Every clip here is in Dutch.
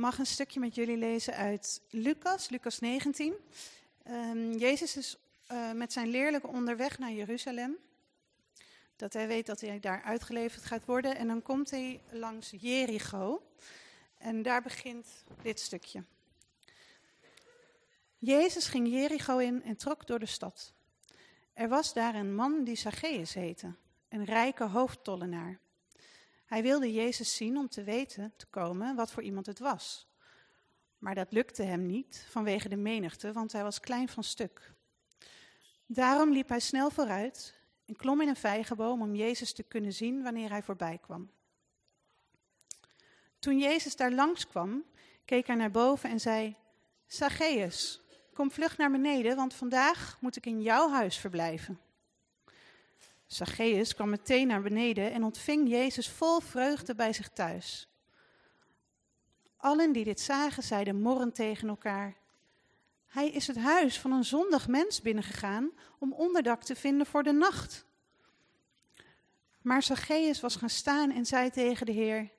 mag een stukje met jullie lezen uit Lucas, Lucas 19. Ehm, Jezus is uh, met zijn leerlijken onderweg naar Jeruzalem. Dat hij weet dat hij daar uitgeleverd gaat worden. En dan komt hij langs Jericho. En daar begint dit stukje. Jezus ging Jericho in en trok door de stad. Er was daar een man die Zacchaeus heette, een rijke hoofdtollenaar. Hij wilde Jezus zien om te weten te komen wat voor iemand het was. Maar dat lukte hem niet vanwege de menigte, want hij was klein van stuk. Daarom liep hij snel vooruit en klom in een vijgenboom om Jezus te kunnen zien wanneer hij voorbij kwam. Toen Jezus daar langskwam, keek hij naar boven en zei: Zacchaeus, kom vlug naar beneden, want vandaag moet ik in jouw huis verblijven. Zacchaeus kwam meteen naar beneden en ontving Jezus vol vreugde bij zich thuis. Allen die dit zagen, zeiden morrend tegen elkaar: Hij is het huis van een zondig mens binnengegaan om onderdak te vinden voor de nacht. Maar Zacchaeus was gaan staan en zei tegen de Heer: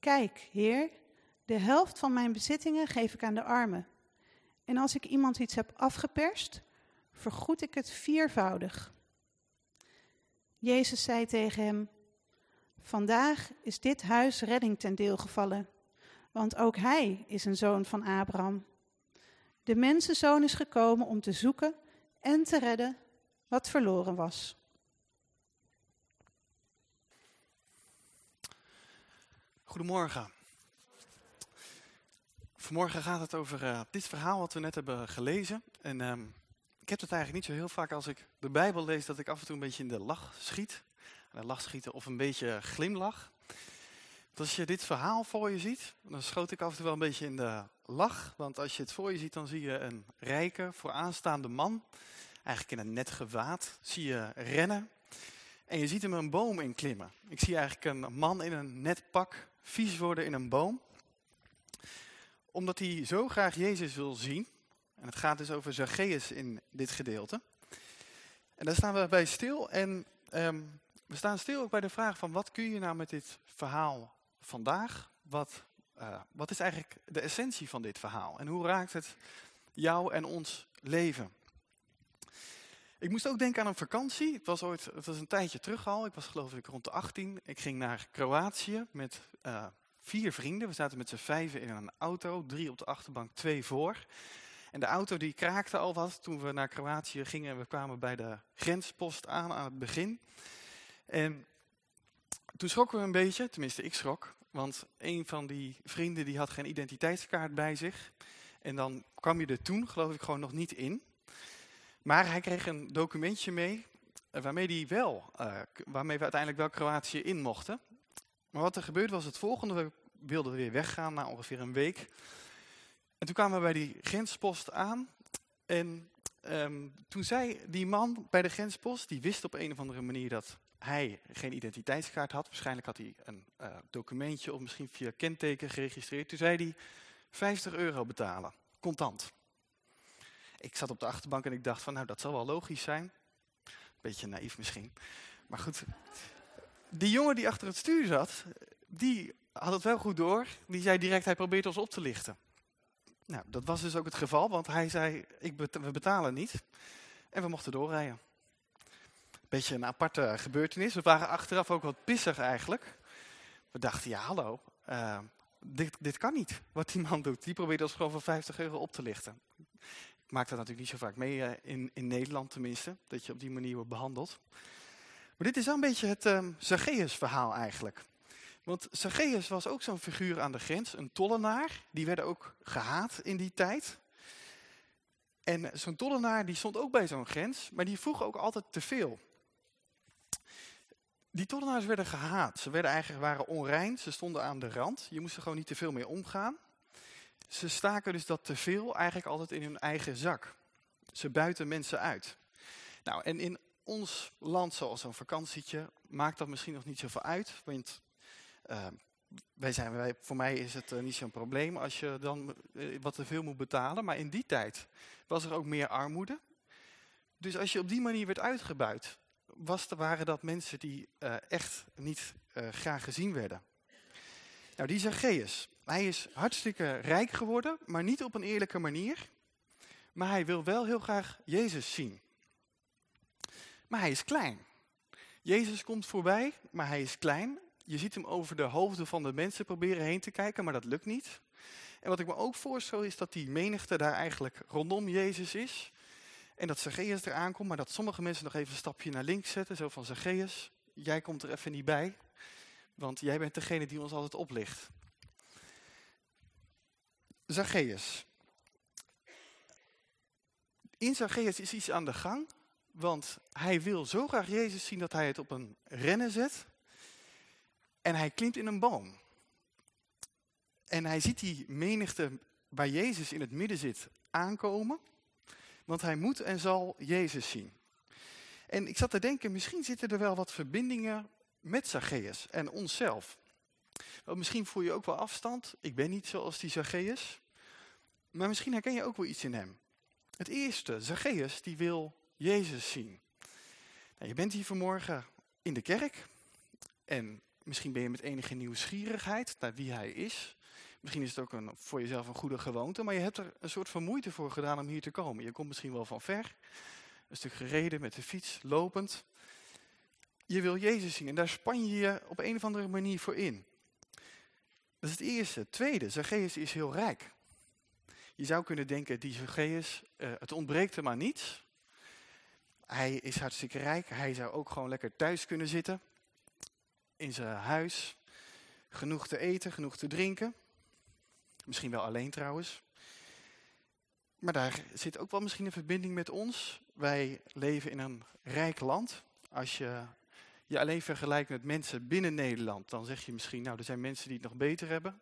Kijk, Heer, de helft van mijn bezittingen geef ik aan de armen. En als ik iemand iets heb afgeperst, vergoed ik het viervoudig. Jezus zei tegen hem: Vandaag is dit huis redding ten deel gevallen, want ook hij is een zoon van Abraham. De mensenzoon is gekomen om te zoeken en te redden wat verloren was. Goedemorgen. Vanmorgen gaat het over uh, dit verhaal wat we net hebben gelezen. En um, ik heb het eigenlijk niet zo heel vaak als ik de Bijbel lees, dat ik af en toe een beetje in de lach schiet. De lach schieten of een beetje glimlach. Als je dit verhaal voor je ziet, dan schoot ik af en toe wel een beetje in de lach. Want als je het voor je ziet, dan zie je een rijke, vooraanstaande man. Eigenlijk in een net gewaad. Zie je rennen. En je ziet hem een boom inklimmen. Ik zie eigenlijk een man in een net pak vies worden in een boom. Omdat hij zo graag Jezus wil zien. En het gaat dus over Zacchaeus in dit gedeelte. En daar staan we bij stil. En um, we staan stil ook bij de vraag van wat kun je nou met dit verhaal vandaag? Wat, uh, wat is eigenlijk de essentie van dit verhaal? En hoe raakt het jou en ons leven? Ik moest ook denken aan een vakantie. Het was ooit, het was een tijdje terug al. Ik was geloof ik rond de 18. Ik ging naar Kroatië met uh, vier vrienden. We zaten met z'n vijven in een auto. Drie op de achterbank, twee voor. En de auto die kraakte al wat toen we naar Kroatië gingen. En we kwamen bij de grenspost aan aan het begin. En toen schrokken we een beetje, tenminste ik schrok. Want een van die vrienden die had geen identiteitskaart bij zich. En dan kwam je er toen, geloof ik, gewoon nog niet in. Maar hij kreeg een documentje mee eh, waarmee, die wel, uh, waarmee we uiteindelijk wel Kroatië in mochten. Maar wat er gebeurde was het volgende. We wilden weer weggaan na ongeveer een week. En toen kwamen we bij die grenspost aan. En um, toen zei die man bij de grenspost, die wist op een of andere manier dat hij geen identiteitskaart had. Waarschijnlijk had hij een uh, documentje of misschien via kenteken geregistreerd. Toen zei hij 50 euro betalen, contant. Ik zat op de achterbank en ik dacht van nou dat zal wel logisch zijn. Beetje naïef misschien. Maar goed, die jongen die achter het stuur zat, die had het wel goed door. Die zei direct hij probeert ons op te lichten. Nou, dat was dus ook het geval, want hij zei ik we betalen niet. En we mochten doorrijden beetje een aparte gebeurtenis. We waren achteraf ook wat pissig eigenlijk. We dachten, ja hallo, uh, dit, dit kan niet wat die man doet. Die probeert ons gewoon voor 50 euro op te lichten. Ik maak dat natuurlijk niet zo vaak mee, uh, in, in Nederland tenminste, dat je op die manier wordt behandeld. Maar dit is wel een beetje het uh, Zacchaeus verhaal eigenlijk. Want Zacchaeus was ook zo'n figuur aan de grens, een tollenaar. Die werden ook gehaat in die tijd. En zo'n tollenaar die stond ook bij zo'n grens, maar die vroeg ook altijd te veel. Die tollenaars werden gehaat. Ze werden eigenlijk, waren onrein. Ze stonden aan de rand. Je moest er gewoon niet te veel mee omgaan. Ze staken dus dat te veel eigenlijk altijd in hun eigen zak. Ze buiten mensen uit. Nou, en in ons land, zoals zo'n vakantietje, maakt dat misschien nog niet zoveel uit. Want uh, wij zijn, wij, voor mij is het uh, niet zo'n probleem als je dan uh, wat te veel moet betalen. Maar in die tijd was er ook meer armoede. Dus als je op die manier werd uitgebuit, was, waren dat mensen die uh, echt niet graag gezien werden. Nou, die Zacchaeus, Hij is hartstikke rijk geworden, maar niet op een eerlijke manier. Maar hij wil wel heel graag Jezus zien. Maar hij is klein. Jezus komt voorbij, maar hij is klein. Je ziet hem over de hoofden van de mensen proberen heen te kijken, maar dat lukt niet. En wat ik me ook voorstel is dat die menigte daar eigenlijk rondom Jezus is. En dat Zacchaeus eraan komt, maar dat sommige mensen nog even een stapje naar links zetten. Zo van Zacchaeus, jij komt er even niet bij. Want jij bent degene die ons altijd oplicht. Zacchaeus. In Zacchaeus is iets aan de gang. Want hij wil zo graag Jezus zien dat hij het op een rennen zet. En hij klimt in een boom. En hij ziet die menigte waar Jezus in het midden zit aankomen. Want hij moet en zal Jezus zien. En ik zat te denken, misschien zitten er wel wat verbindingen met Zacchaeus en onszelf. Want misschien voel je ook wel afstand. Ik ben niet zoals die Zacchaeus. Maar misschien herken je ook wel iets in hem. Het eerste, Zacchaeus, die wil Jezus zien. Nou, je bent hier vanmorgen in de kerk. En misschien ben je met enige nieuwsgierigheid naar wie hij is. Misschien is het ook een, voor jezelf een goede gewoonte. Maar je hebt er een soort van moeite voor gedaan om hier te komen. Je komt misschien wel van ver. Een stuk gereden met de fiets, lopend. Je wil Jezus zien en daar span je je op een of andere manier voor in. Dat is het eerste. Tweede, Zacchaeus is heel rijk. Je zou kunnen denken, die Zacchaeus, uh, het ontbreekt hem maar niets. Hij is hartstikke rijk. Hij zou ook gewoon lekker thuis kunnen zitten. In zijn huis. Genoeg te eten, genoeg te drinken. Misschien wel alleen trouwens. Maar daar zit ook wel misschien een verbinding met ons. Wij leven in een rijk land. Als je je alleen vergelijkt met mensen binnen Nederland, dan zeg je misschien, nou er zijn mensen die het nog beter hebben.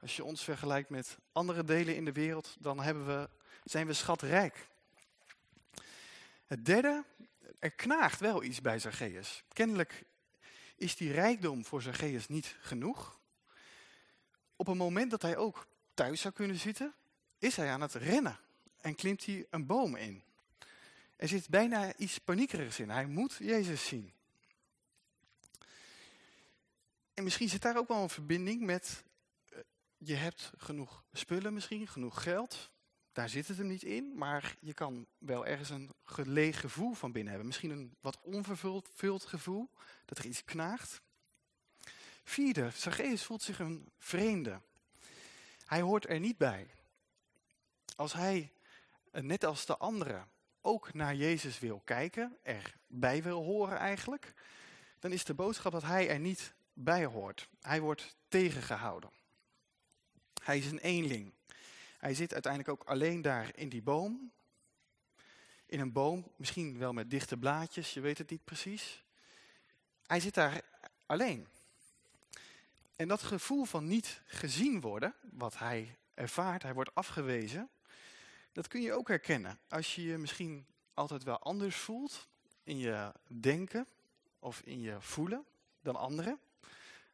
Als je ons vergelijkt met andere delen in de wereld, dan hebben we, zijn we schatrijk. Het derde, er knaagt wel iets bij Zacchaeus. Kennelijk is die rijkdom voor Zacchaeus niet genoeg. Op een moment dat hij ook thuis zou kunnen zitten, is hij aan het rennen en klimt hij een boom in. Er zit bijna iets paniekerigs in. Hij moet Jezus zien. En misschien zit daar ook wel een verbinding met, eh, je hebt genoeg spullen misschien, genoeg geld. Daar zit het hem niet in, maar je kan wel ergens een geleeg gevoel van binnen hebben. Misschien een wat onvervuld gevoel, dat er iets knaagt. Vierde, Zacchaeus voelt zich een vreemde. Hij hoort er niet bij. Als hij, eh, net als de anderen, ook naar Jezus wil kijken, erbij wil horen eigenlijk, dan is de boodschap dat hij er niet bij hoort. Hij wordt tegengehouden. Hij is een eenling. Hij zit uiteindelijk ook alleen daar in die boom. In een boom, misschien wel met dichte blaadjes, je weet het niet precies. Hij zit daar alleen. En dat gevoel van niet gezien worden, wat hij ervaart, hij wordt afgewezen, dat kun je ook herkennen. Als je je misschien altijd wel anders voelt in je denken of in je voelen dan anderen.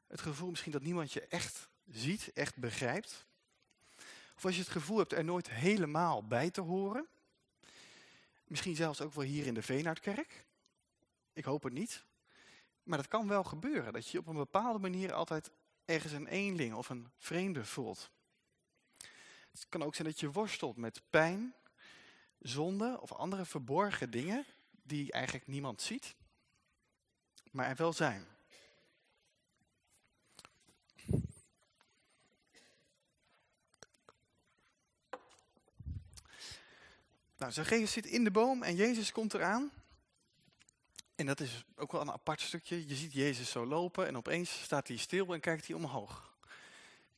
Het gevoel misschien dat niemand je echt ziet, echt begrijpt. Of als je het gevoel hebt er nooit helemaal bij te horen. Misschien zelfs ook wel hier in de Veenaardkerk. Ik hoop het niet. Maar dat kan wel gebeuren, dat je op een bepaalde manier altijd ergens een eenling of een vreemde voelt. Het kan ook zijn dat je worstelt met pijn, zonde of andere verborgen dingen die eigenlijk niemand ziet, maar er wel zijn. Nou, Zacchaeus zit in de boom en Jezus komt eraan. En dat is ook wel een apart stukje. Je ziet Jezus zo lopen en opeens staat hij stil en kijkt hij omhoog.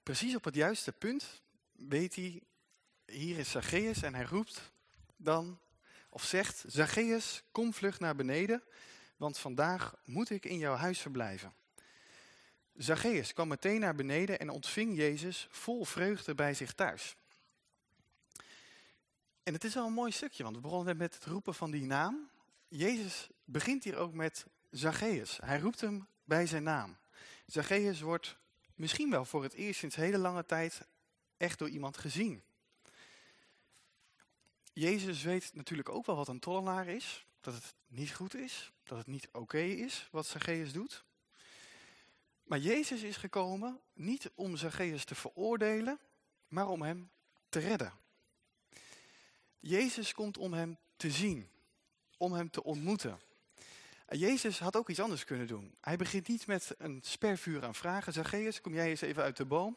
Precies op het juiste punt weet hij, hier is Zacchaeus en hij roept dan, of zegt, Zacchaeus, kom vlug naar beneden, want vandaag moet ik in jouw huis verblijven. Zacchaeus kwam meteen naar beneden en ontving Jezus vol vreugde bij zich thuis. En het is wel een mooi stukje, want we begonnen met het roepen van die naam. Jezus begint hier ook met Zacchaeus. Hij roept hem bij zijn naam. Zacchaeus wordt misschien wel voor het eerst sinds hele lange tijd echt door iemand gezien. Jezus weet natuurlijk ook wel wat een tollenaar is. Dat het niet goed is. Dat het niet oké is wat Zacchaeus doet. Maar Jezus is gekomen niet om Zacchaeus te veroordelen, maar om hem te redden. Jezus komt om hem te zien, om hem te ontmoeten. En Jezus had ook iets anders kunnen doen. Hij begint niet met een spervuur aan vragen. Zacchaeus, kom jij eens even uit de boom.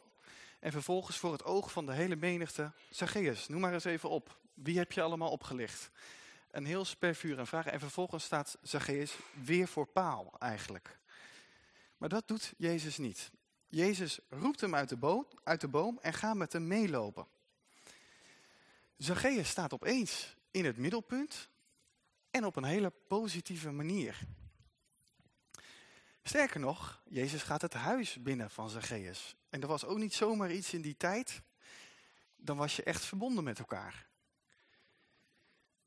En vervolgens voor het oog van de hele menigte. Zacchaeus, noem maar eens even op. Wie heb je allemaal opgelicht? Een heel spervuur aan vragen. En vervolgens staat Zacchaeus weer voor paal eigenlijk. Maar dat doet Jezus niet. Jezus roept hem uit de, boom, uit de boom en gaat met hem meelopen. Zacchaeus staat opeens in het middelpunt en op een hele positieve manier. Sterker nog, Jezus gaat het huis binnen van Zacchaeus. En er was ook niet zomaar iets in die tijd. Dan was je echt verbonden met elkaar.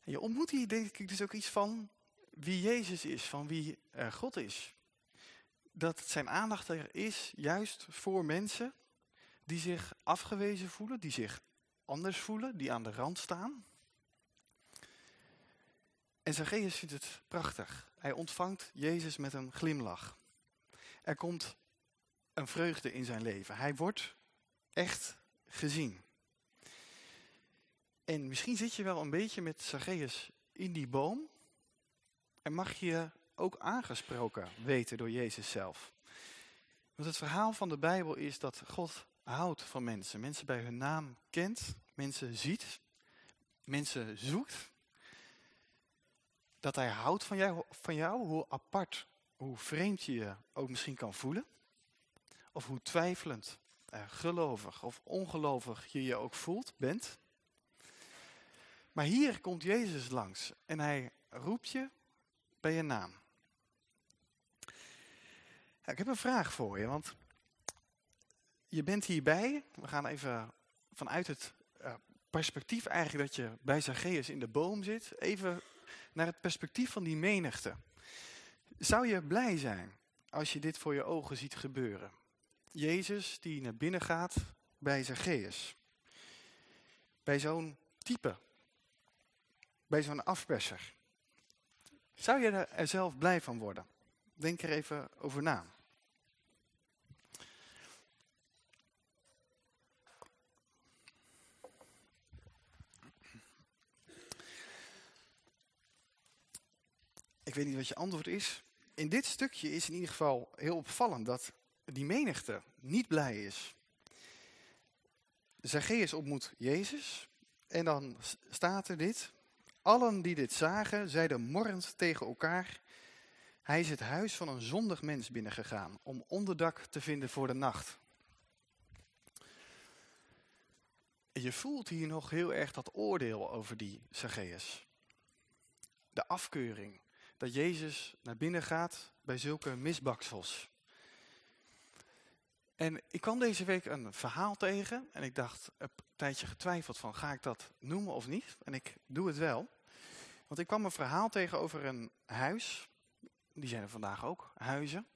En je ontmoet hier denk ik dus ook iets van wie Jezus is, van wie uh, God is. Dat zijn aandacht er is juist voor mensen die zich afgewezen voelen, die zich anders voelen, die aan de rand staan. En Zacchaeus vindt het prachtig. Hij ontvangt Jezus met een glimlach. Er komt een vreugde in zijn leven. Hij wordt echt gezien. En misschien zit je wel een beetje met Zacchaeus in die boom. En mag je ook aangesproken weten door Jezus zelf. Want het verhaal van de Bijbel is dat God houdt van mensen. Mensen bij hun naam kent, mensen ziet, mensen zoekt. Dat hij houdt van jou, van jou, hoe apart, hoe vreemd je je ook misschien kan voelen. Of hoe twijfelend, gelovig of ongelovig je je ook voelt, bent. Maar hier komt Jezus langs en hij roept je bij je naam. Ik heb een vraag voor je, want je bent hierbij. We gaan even vanuit het uh, perspectief eigenlijk dat je bij Zacchaeus in de boom zit. Even naar het perspectief van die menigte. Zou je blij zijn als je dit voor je ogen ziet gebeuren? Jezus die naar binnen gaat bij Zacchaeus. Bij zo'n type. Bij zo'n afperser. Zou je er zelf blij van worden? Denk er even over na. Ik weet niet wat je antwoord is. In dit stukje is in ieder geval heel opvallend dat die menigte niet blij is. Zacchaeus ontmoet Jezus en dan staat er dit. Allen die dit zagen, zeiden morrend tegen elkaar. Hij is het huis van een zondig mens binnengegaan om onderdak te vinden voor de nacht. je voelt hier nog heel erg dat oordeel over die Zacchaeus. De afkeuring. Dat Jezus naar binnen gaat bij zulke misbaksels. En ik kwam deze week een verhaal tegen en ik dacht, een tijdje getwijfeld van, ga ik dat noemen of niet? En ik doe het wel. Want ik kwam een verhaal tegen over een huis, die zijn er vandaag ook, huizen,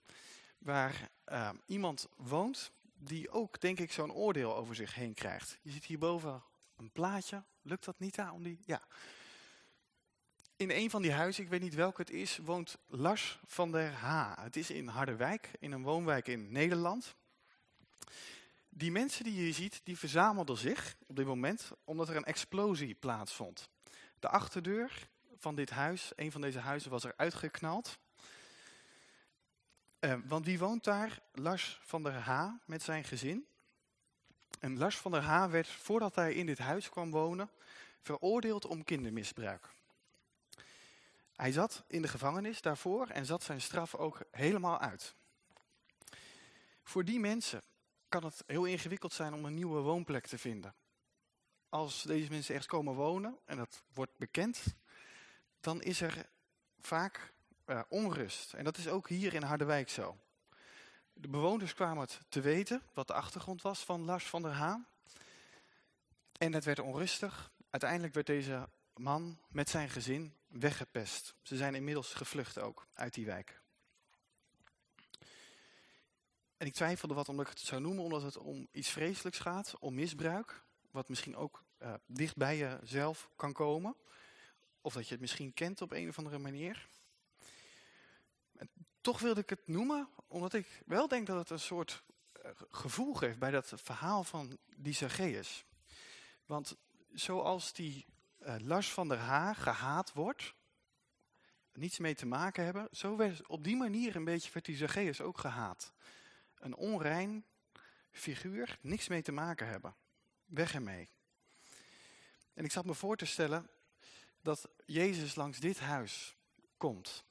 waar uh, iemand woont die ook, denk ik, zo'n oordeel over zich heen krijgt. Je ziet hierboven een plaatje, lukt dat niet aan om die, ja. In een van die huizen, ik weet niet welke het is, woont Lars van der Ha. Het is in Harderwijk, in een woonwijk in Nederland. Die mensen die je ziet, die verzamelden zich op dit moment omdat er een explosie plaatsvond. De achterdeur van dit huis, een van deze huizen, was er uitgeknald. Uh, want wie woont daar? Lars van der Ha met zijn gezin. En Lars van der Ha werd, voordat hij in dit huis kwam wonen, veroordeeld om kindermisbruik. Hij zat in de gevangenis daarvoor en zat zijn straf ook helemaal uit. Voor die mensen kan het heel ingewikkeld zijn om een nieuwe woonplek te vinden. Als deze mensen echt komen wonen, en dat wordt bekend, dan is er vaak uh, onrust. En dat is ook hier in Harderwijk zo. De bewoners kwamen het te weten, wat de achtergrond was van Lars van der Haan. En het werd onrustig. Uiteindelijk werd deze man met zijn gezin weggepest. Ze zijn inmiddels gevlucht ook uit die wijk. En ik twijfelde wat omdat ik het zou noemen, omdat het om iets vreselijks gaat, om misbruik. Wat misschien ook uh, dicht bij jezelf kan komen. Of dat je het misschien kent op een of andere manier. Toch wilde ik het noemen, omdat ik wel denk dat het een soort eh, gevoel geeft bij dat verhaal van die. Want zoals die uh, Lars van der Haag gehaat wordt, niets mee te maken hebben, zo werd op die manier een beetje werd die Zacchaeus ook gehaat. Een onrein figuur, niks mee te maken hebben. Weg ermee. En ik zat me voor te stellen dat Jezus langs dit huis komt.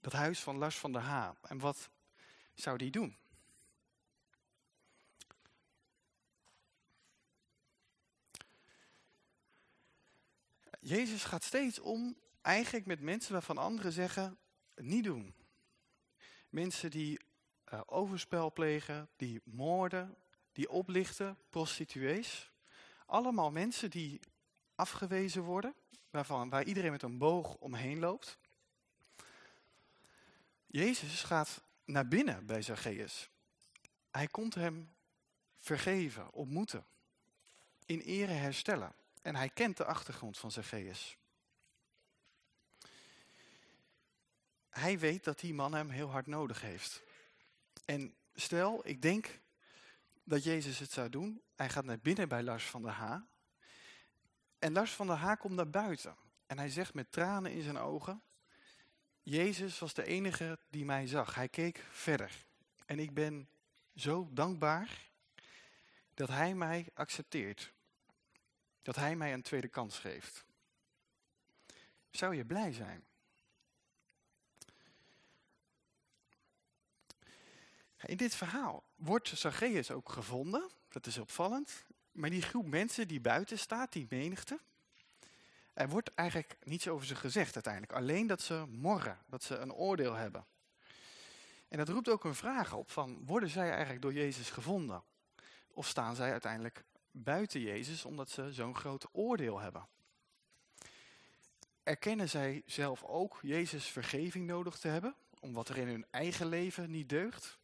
Dat huis van Lars van der Ha. En wat zou die doen? Jezus gaat steeds om eigenlijk met mensen waarvan anderen zeggen, niet doen. Mensen die uh, overspel plegen, die moorden, die oplichten, prostituees. Allemaal mensen die afgewezen worden, waarvan, waar iedereen met een boog omheen loopt. Jezus gaat naar binnen bij Zacchaeus. Hij komt hem vergeven, ontmoeten, in ere herstellen. En hij kent de achtergrond van Zacchaeus. Hij weet dat die man hem heel hard nodig heeft. En stel, ik denk dat Jezus het zou doen. Hij gaat naar binnen bij Lars van der Ha. En Lars van der Ha komt naar buiten. En hij zegt met tranen in zijn ogen. Jezus was de enige die mij zag. Hij keek verder. En ik ben zo dankbaar dat hij mij accepteert. Dat hij mij een tweede kans geeft. Zou je blij zijn? In dit verhaal wordt Zacchaeus ook gevonden. Dat is opvallend. Maar die groep mensen die buiten staat, die menigte. Er wordt eigenlijk niets over ze gezegd uiteindelijk. Alleen dat ze morren, dat ze een oordeel hebben. En dat roept ook een vraag op van, worden zij eigenlijk door Jezus gevonden? Of staan zij uiteindelijk buiten Jezus omdat ze zo'n groot oordeel hebben? Erkennen zij zelf ook Jezus vergeving nodig te hebben? Om wat er in hun eigen leven niet deugt?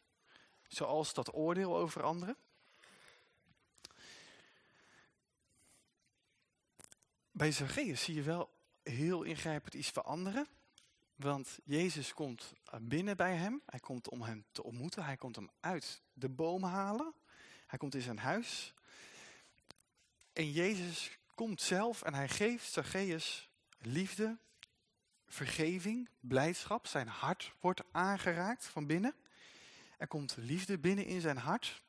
Zoals dat oordeel over anderen? Bij Zacchaeus zie je wel heel ingrijpend iets veranderen. Want Jezus komt binnen bij hem. Hij komt om hem te ontmoeten. Hij komt hem uit de boom halen. Hij komt in zijn huis. En Jezus komt zelf en hij geeft Zacchaeus liefde, vergeving, blijdschap. Zijn hart wordt aangeraakt van binnen. Er komt liefde binnen in zijn hart.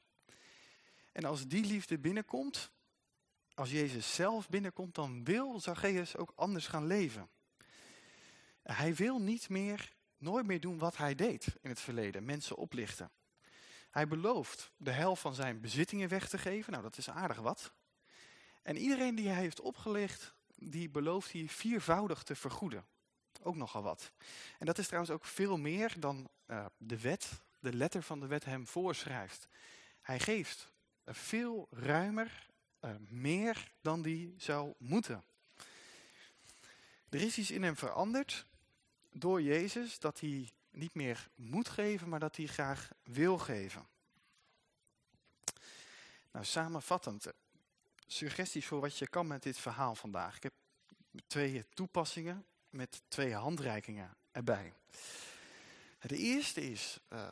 En als die liefde binnenkomt, als Jezus zelf binnenkomt, dan wil Zacchaeus ook anders gaan leven. Hij wil niet meer, nooit meer doen wat hij deed in het verleden, mensen oplichten. Hij belooft de helft van zijn bezittingen weg te geven, nou dat is aardig wat. En iedereen die hij heeft opgelicht, die belooft hij viervoudig te vergoeden. Ook nogal wat. En dat is trouwens ook veel meer dan uh, de wet, de letter van de wet hem voorschrijft. Hij geeft veel ruimer uh, meer dan die zou moeten. Er is iets in hem veranderd door Jezus dat hij niet meer moet geven, maar dat hij graag wil geven. Nou, samenvattend, suggesties voor wat je kan met dit verhaal vandaag. Ik heb twee toepassingen met twee handreikingen erbij. De eerste is, uh,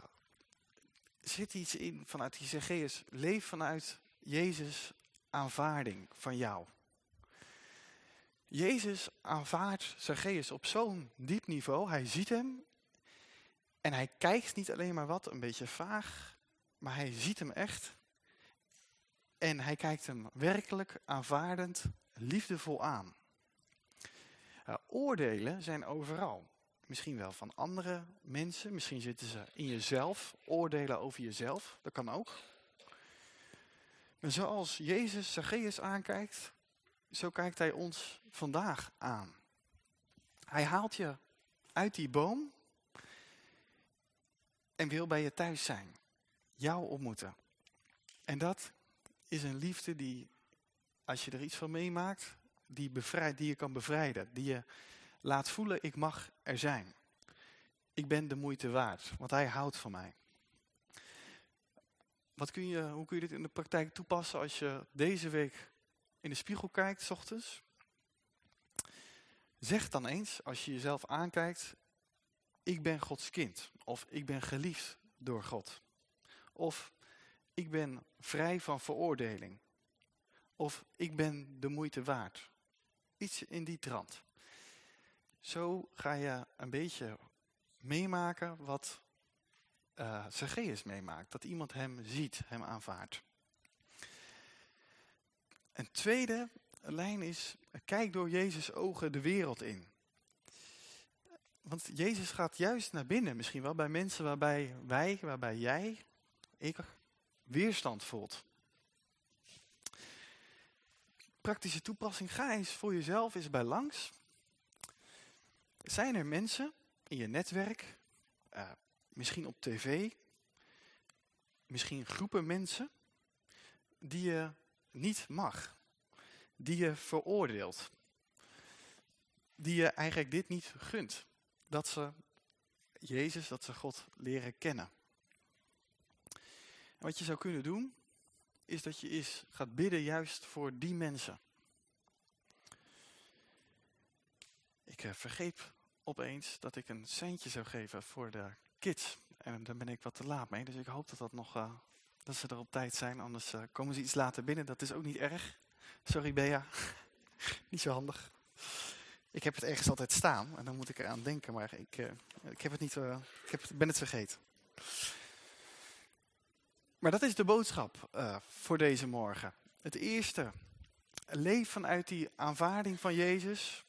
zit iets in vanuit die Zacchaeus, leef vanuit Jezus aanvaarding van jou. Jezus aanvaardt Zacchaeus op zo'n diep niveau. Hij ziet hem en hij kijkt niet alleen maar wat, een beetje vaag, maar hij ziet hem echt. En hij kijkt hem werkelijk aanvaardend, liefdevol aan. Oordelen zijn overal. Misschien wel van andere mensen, misschien zitten ze in jezelf, oordelen over jezelf, dat kan ook. Maar zoals Jezus Zacchaeus aankijkt, zo kijkt hij ons vandaag aan. Hij haalt je uit die boom en wil bij je thuis zijn. Jou ontmoeten. En dat is een liefde die, als je er iets van meemaakt, die, bevrijd, die je kan bevrijden. Die je laat voelen, ik mag er zijn. Ik ben de moeite waard, want hij houdt van mij. Wat kun je, hoe kun je dit in de praktijk toepassen als je deze week in de spiegel kijkt, s ochtends? Zeg dan eens, als je jezelf aankijkt, ik ben Gods kind. Of ik ben geliefd door God. Of ik ben vrij van veroordeling. Of ik ben de moeite waard. Iets in die trant. Zo ga je een beetje meemaken wat uh, Zacchaeus meemaakt. Dat iemand hem ziet, hem aanvaardt. Een tweede lijn is, kijk door Jezus' ogen de wereld in. Want Jezus gaat juist naar binnen, misschien wel bij mensen waarbij wij, waarbij jij, ik, weerstand voelt. Praktische toepassing, ga eens voor jezelf eens bij langs. Zijn er mensen in je netwerk, uh, misschien op tv, misschien groepen mensen, die je niet mag, die je veroordeelt, die je eigenlijk dit niet gunt, dat ze Jezus, dat ze God leren kennen. Wat je zou kunnen doen, is dat je eens gaat bidden juist voor die mensen. Ik uh, vergeet opeens dat ik een centje zou geven voor de kids. En daar ben ik wat te laat mee, dus ik hoop dat, dat, nog, uh, dat ze er op tijd zijn. Anders uh, komen ze iets later binnen, dat is ook niet erg. Sorry Bea, niet zo handig. Ik heb het ergens altijd staan en dan moet ik eraan denken, maar ik, ik, heb het niet, ik heb, ben het vergeten. Maar dat is de boodschap voor deze morgen. Het eerste, leef vanuit die aanvaarding van Jezus.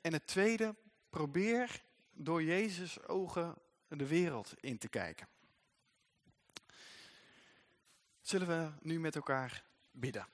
En het tweede, probeer door Jezus ogen de wereld in te kijken. Zullen we nu met elkaar bidden?